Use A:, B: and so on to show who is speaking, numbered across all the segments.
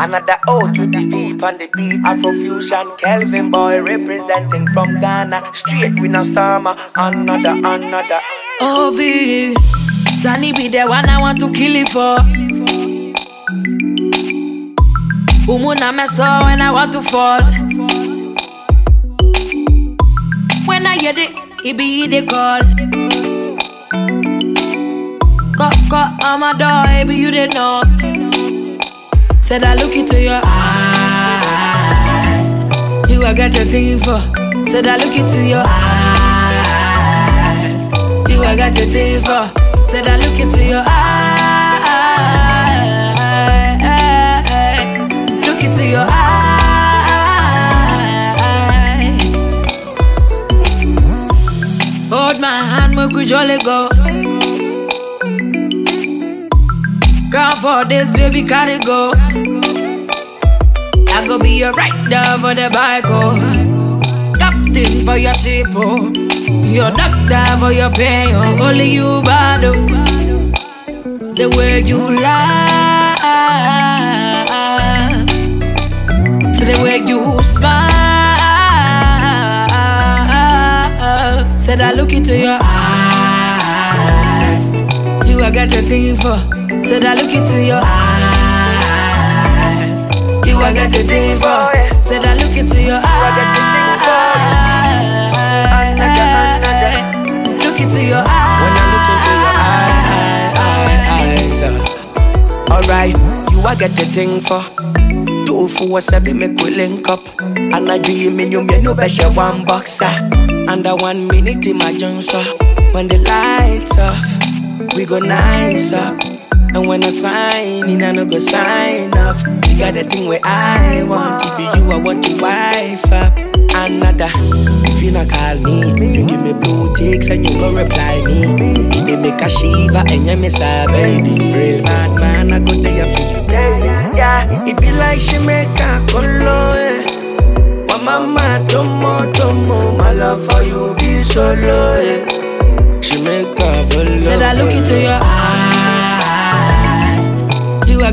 A: Another O to the V on the beat. Afrofusion, Kelvyn Boy representing from Ghana. Straight with no stammer. Another, another.
B: Ovi, Zani be the one I want to kill it for. Umuna me saw when I want to fall. When I hear it, it be the call. Knock, knock on my door, baby, you didn't know. Said I look into your eyes. You I got a thing for. Said I look into your eyes. You I got a thing for. Said I look into your eyes. Look into your eyes. Hold my hand, we jolly go. Come for this, baby, carry go. I go be your rider for the bike, oh. Captain for your ship, oh. Your doctor for your pain, oh. Only you, bad, oh. The way you laugh, so the way you smile. Said I look into your eyes. You I got a thing for. Said I look into your eyes. You I got a thing for. Said I look into your eyes. Look into your eyes.
A: When I look into your eyes, uh, alright, you I get the thing for. Two four seven make we link up. And I dream in you, me no better one boxer. Under one minute in my junction. When the lights off, we go nice up. And when I sign in, I no go sign off. You got the thing where I want to be you, I want to wife up. Another, if you not call me, you give me blue ticks and you no reply me. It dey make a shiver and you miss a baby. Real bad man, I go there for you. Yeah, yeah. It be like she make a color. Eh. Wa mama tomo tomo, my love for you be solo. Eh. She make a follow.
B: Said I look into your eyes.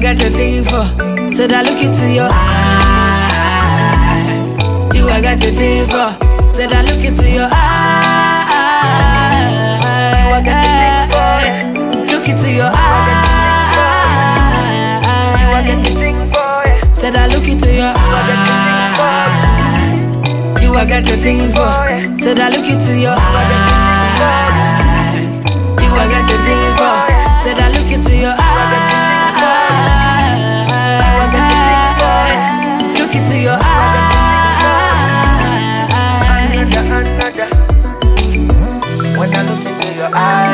B: Got a thing for. Said I look into your eyes. You got a thing for. Said I look into your eyes. Look into your eyes. Said I look into your eyes. You got a thing for. Said I look into your eyes. Look